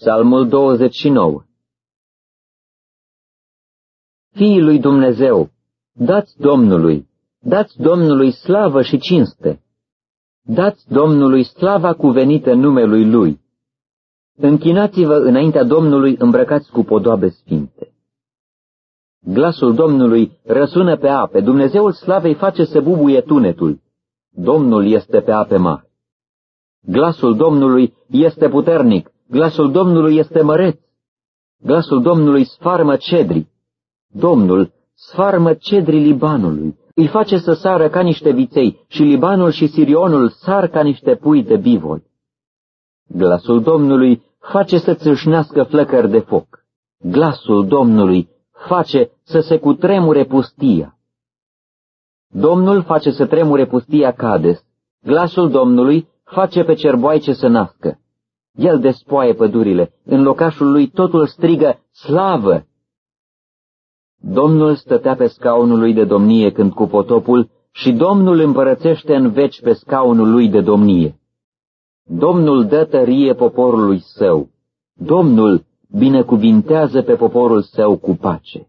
Psalmul 29 Fiii lui Dumnezeu, dați Domnului, dați Domnului slavă și cinste. Dați Domnului slava cuvenită numelui Lui. Închinați-vă înaintea Domnului îmbrăcați cu podoabe sfinte. Glasul Domnului răsună pe ape, Dumnezeul slavei face să bubuie tunetul. Domnul este pe ape mari. Glasul Domnului este puternic, glasul Domnului este măreț. Glasul Domnului sfarmă cedri. Domnul sfarmă cedrii Libanului, îi face să sară ca niște viței și Libanul și Sirionul sar ca niște pui de bivol. Glasul Domnului face să țâșnească flăcări de foc. Glasul Domnului face să se cutremure pustia. Domnul face să tremure pustia Cades. Glasul Domnului face pe cerboaice să nască. El despoaie pădurile, în locașul lui totul strigă slavă. Domnul stătea pe scaunul lui de domnie când cu potopul și Domnul împărățește în veci pe scaunul lui de domnie. Domnul dă tărie poporului său. Domnul binecuvintează pe poporul său cu pace.